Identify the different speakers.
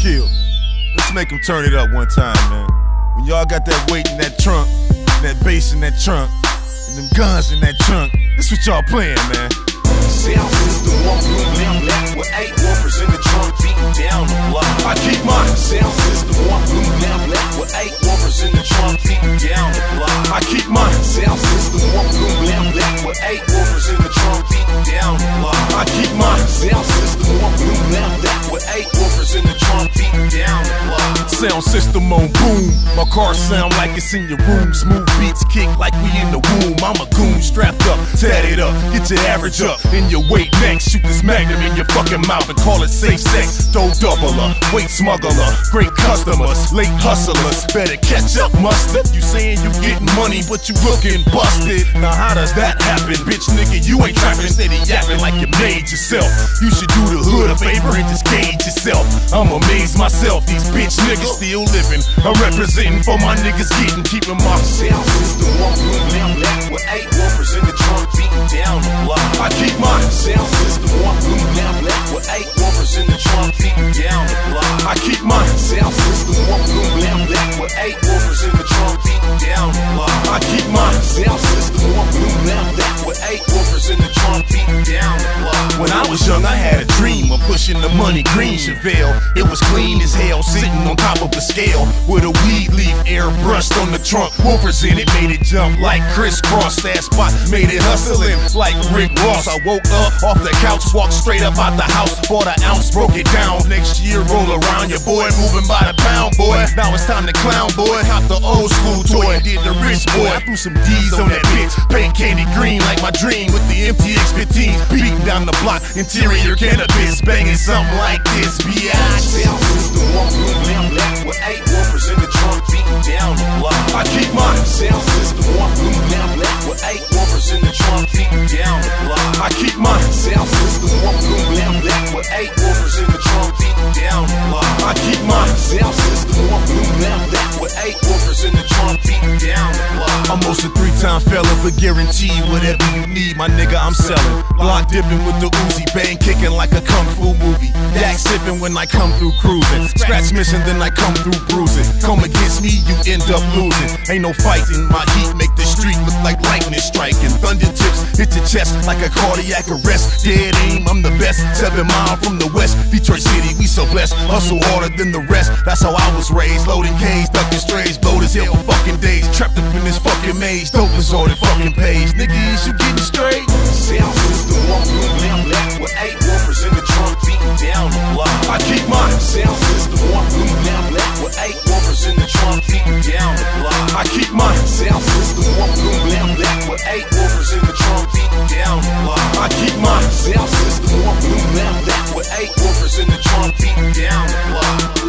Speaker 1: Kill. Let's make them turn it up one time, man. When y'all got that weight in that trunk, and that bass in that trunk, and them guns in that trunk, this what y'all playing, man.
Speaker 2: Sound system, one lamp left with eight woofers in the trunk beating down the block.
Speaker 1: I keep mine.
Speaker 2: Sound system, one lamp left with eight woofers in the trunk beating down the block.
Speaker 1: I keep mine.
Speaker 2: Sound system, one lamp left with eight woofers down block.
Speaker 1: I keep mine.
Speaker 2: Sound system, one blue lamp left with eight woofers in the trunk beating down.
Speaker 1: Sound system on boom. My car sound like it's in your room. Smooth beats kick like we in the womb. I'm a goon strapped up, tatted up. Get your average up in your weight next. Shoot this magnum in your fucking mouth and call it safe sex. Dough doubler, weight smuggler, great customers, late hustlers. Better catch up, mustard. You saying you getting money, but you looking busted. Now how does that happen, bitch nigga? You ain't trapping, steady yapping like you made yourself. You should do the hood a favor and just gauge yourself. I'm amazed myself. These bitch niggas still living. I'm representing for my niggas getting, keeping my
Speaker 2: one
Speaker 1: When I was young, I had a dream of pushing the money green Chevelle. It was clean as hell, sitting on top of a scale with a weed leaf airbrushed on the trunk. Woofers in it made it jump like crisscross. That spot made it hustling like Rick Ross. I woke up off the couch, walked straight up out the house, bought an ounce, broke it down. Next year, roll around your boy, moving by the pound, boy. Now it's time to clown, boy. Hop the old school toy did the rich boy. I threw some D's on that bitch, paint candy green my dream with the MTX 15. Beating down the block, interior cannabis, banging something like this,
Speaker 2: down block.
Speaker 1: I keep mine.
Speaker 2: Sound system, one blue with eight woofers in the trunk beating down the block.
Speaker 1: I keep mine.
Speaker 2: Sound system, one blue left with eight in the trunk down the block.
Speaker 1: I keep mine.
Speaker 2: Sound system, eight woofers in the trunk beating down the block.
Speaker 1: Almost a three-time fella, but guaranteed whatever you need, my nigga, I'm selling. Block dipping with the Uzi, bang kicking like a kung fu movie. Yak sipping when I come through cruising. Scratch missing, then I come through bruising. Come against me, you end up losing. Ain't no fighting, my heat make the street look like lightning striking. Thunder tips hit your chest like a cardiac arrest. Dead aim, I'm the best. Seven mile from the west, Detroit City, we so blessed. Hustle harder than the rest. That's how I was raised. Loading K's, ducking strays, for fucking days. Trapped up in this fucking maze, dope is the fucking page. Nigga, straight? Sound system, one room, now left with eight woofers in the trunk, beating down the block. I keep mine.
Speaker 2: Sound system, one room, now left with eight woofers in the trunk, beating down the block.
Speaker 1: I keep mine.
Speaker 2: Sound system, one room, now left with eight woofers in the trunk, beating down the block.
Speaker 1: I keep mine.
Speaker 2: Sound system, one room, now left with eight woofers in the trunk, beating down the block.